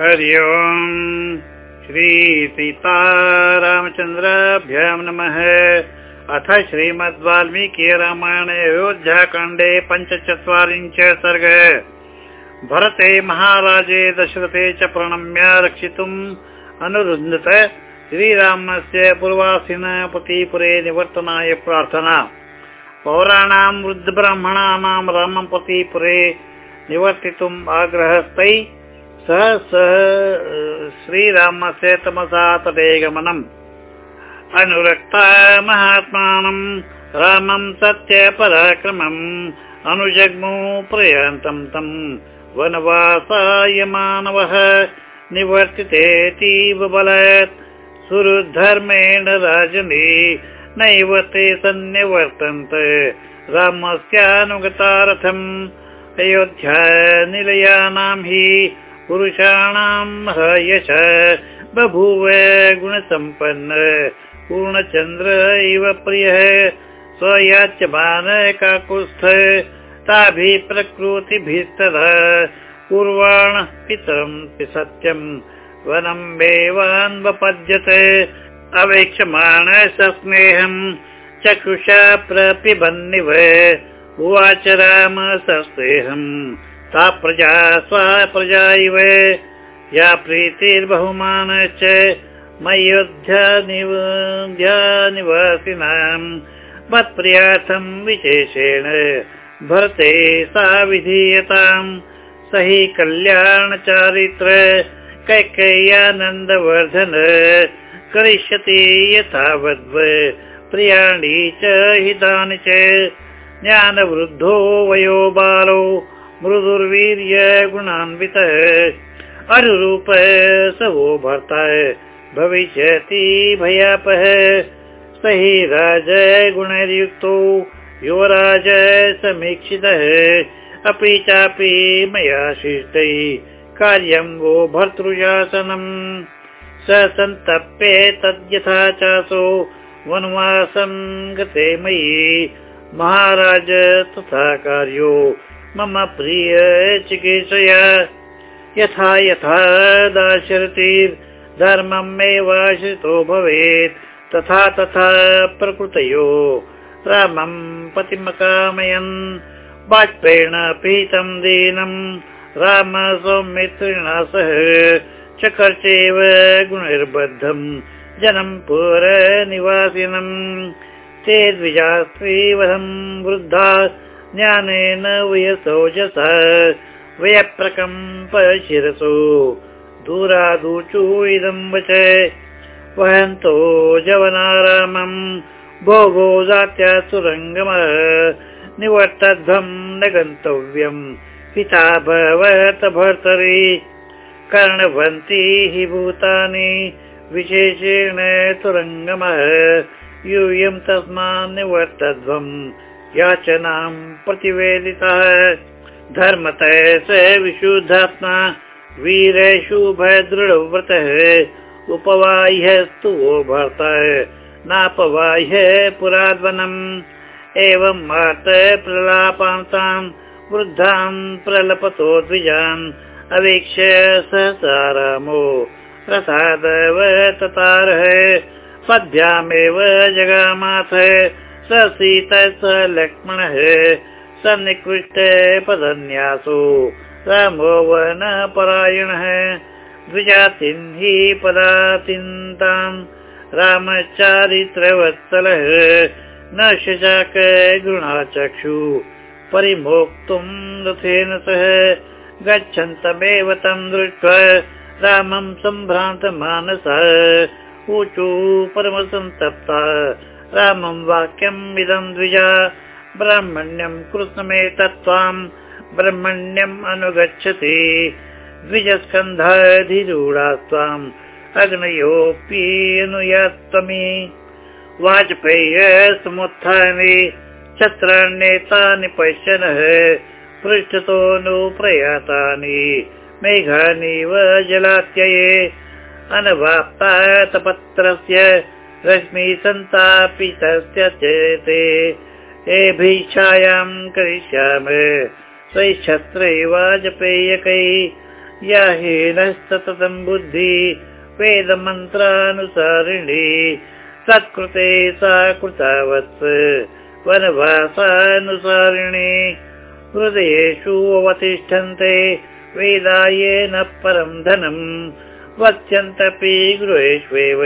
हरि ओम्। श्रीसीतारामचन्द्राभ्यां नमः। अथ श्रीमद् वाल्मीकि रामायणे अयोध्याकाण्डे पञ्चचत्वारिंश सर्ग। भरते महाराजे दशरथे च प्रणम्य रक्षितुम् अनुरुन्धत श्रीरामस्य पूर्वासिन पतिपुरे निवर्तनाय प्रार्थना। पौराणां वृद्धब्राह्मणानां रामं पतिपुरे निवर्तितुम् आग्रहस्तै सः सः श्रीरामस्य तमसा तदेगमनम् अनुरक्ता महात्मानं रामं सत्यपराक्रमम् अनुजग्मु प्रयान्तं तं वनवासाय मानवः निवर्तितेतीव बलात् सुहृद्धर्मेण राजनी नैव ते सन्निवर्तन्त। रामस्यानुगतारथम्। अयोध्या निलयानां हि पुरुषाणां यश बभूव गुणसम्पन्न। पूर्णचन्द्र इव प्रियः। स्वयाच्यमान काकुत्स्थ ताभिः प्रकृतिभिस्तदा पूर्वाणः पितरं सत्यम् वनमेवान्वपद्यते अवेक्षमाण सस्नेहम् चक्षुषा प्रपिबन्निव। उवाच राम सस्नेहम् सा प्रजा स्वा प्रजा इव। या प्रीतिर्बहुमानश्च मयोध्यानिवासिनाम् मत्प्रियार्थम् विशेषेण भरते सा विधीयताम्। स हि कल्याणचारित्र कैकय्यानन्दवर्धन करिष्यति यथावद्व। प्रियाणि च हितानि च। ज्ञानवृद्धो वयो बालो मृदुर्वीर्य गुणान्वितः अनुरूप स वो भर्ता भविष्यति भयापः स हि राज गुणैर्युक्तो। युवराज समीक्षितः अपि चापि मया शिष्टै कार्यं वो भर्तृशासनम्। स सन्तप्ये तद्यथा चासो। वनवासं गते मयि। महाराज तथा कार्यो मम प्रिय चिकित्सया यथा यथा दाशरथिर्धर्ममेवाश्रितो भवेत् तथा तथा प्रकृतयो। रामं पतिमकामयन् बाष्पेण पीतं दीनं राम सौमित्रिणा सह चकर्चेव गुणैर्बद्धम् जनं पुरनिवासिनम्। ते द्विजास्त्रीवधम् वृद्धा ज्ञानेन वयसौजसा वयप्रकम्प शिरसो दूरादूचु इदं वच। वहन्तो जवनारामम् भोगो जात्या सुरङ्गम निवर्तध्वम् न गन्तव्यम् पिता भवत भर्तरि। कर्णवन्ति हि भूतानि विशेषेण तुरङ्गमः यूयं तस्मान् निवर्तध्वम् याचनां प्रतिवेदितः। धर्मतः स विशुद्धात्मा वीरशुभदृढव्रतः उपवाह्यस्तु वो भर्ता नापवाह्य पुराद्वनम्। एवं मात प्रलापान्तान् वृद्धान् प्रलपतो द्विजान् अवीक्ष्य सहसा रामो प्रसादव ततारः पद्भ्यामेव जगामाथ सीत स लक्ष्मणः सन्निकृष्ट पदन्यासो। रामो परायणः द्विजातिन् हि पदातिन्तान् रामचारित्रवत्सलः न शशाक गृणाचक्षु। परिमोक्तुम् रथेन सह गच्छन्तमेव तं दृष्ट्वा रामं सम्भ्रान्तमानसः। ऊचु परमसन्तप्ता रामं वाक्यम् इदं द्विजा। ब्राह्मण्यं कृष्णमेतत्त्वाम् ब्रह्मण्यम् अनुगच्छति। द्विजस्कन्धाधिरूढा त्वाम् अग्नयोऽपि अनुयात्तमी। वाजपेय समुत्थानि छत्राण्येतानि पश्यनः पृष्ठतो नु प्रयातानि। मेघानीव जलात्यये। अनवाप्ता तपत्रस्य रश्मि सन्तापितस्य चेते एभिच्छायाम् करिष्यामि। स्वैच्छत्रैवाजपेयकै या हीनस्ततम् बुद्धि वेदमन्त्रानुसारिणी। सत्कृते सा कृतावत्। वनवासानुसारिणी। हृदयेषु अवतिष्ठन्ते। वेदायेन परम् धनम् वक्ष्यन्तपि गृहेष्वेव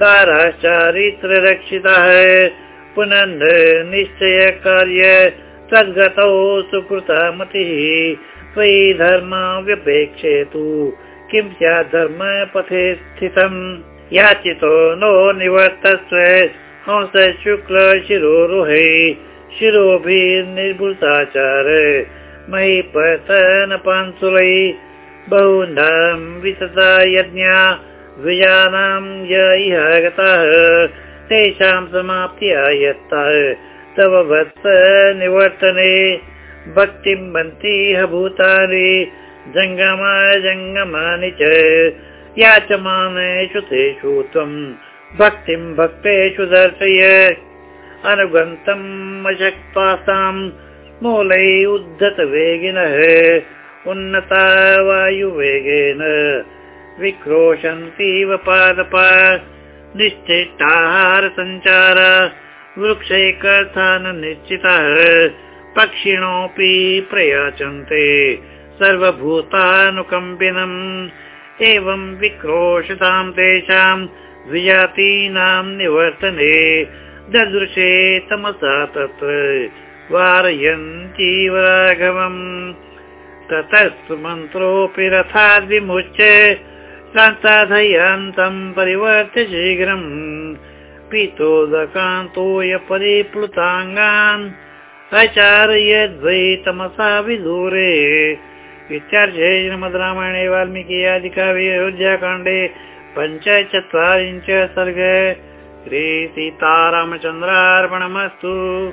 दाराश्चारित्ररक्षितः पुनः निश्चय कार्य तद्गतौ सुकृता मतिः त्वयि धर्माव्यपेक्षेतु किं स्यात् धर्म पथे स्थितम्? याचितो नो निवर्तस्व। हंस शुक्ल शिरोरुहे। शिरोभिर्निर्भृताचार। मयि पतन पांसुलै बहूनां वितता यज्ञा द्विजानां य इह गतः तेषां समाप्त्या यत्तः तव वत्स निवर्तने भक्तिं मन्तीह भूतानि जङ्गमा जङ्गमानि च। याचमानेषु तेषु त्वम् भक्तिं भक्तेषु दर्शय। अनुगन्तम् अशक्तासाम् मूलै उद्धत वेगिनः उन्नता वायुवेगेन विक्रोशन्तीव पादपा निश्चिताहार सञ्चार वृक्षैकर्थान् निश्चितः पक्षिणोऽपि प्रयाचन्ते सर्वभूतानुकम्पिनम्। एवं विक्रोशतां तेषाम् विजातीनां निवर्तने ददृशे तमसा तत्र वारयन्तीव राघवम्। ततस्तु मन्त्रोऽपि रथाद्विमुच्य साधयन्तम् परिवर्त्य शीघ्रम् पीतोदकान्तोय परिप्लुताङ्गान् तमसा विदूरे। इत्यार्थे श्रीमद् रामायणे वाल्मीकि आदिकाव्ये अयोध्याकाण्डे पञ्चचत्वारिंश सर्ग। श्रीसीतारामचन्द्रार्पणमस्तु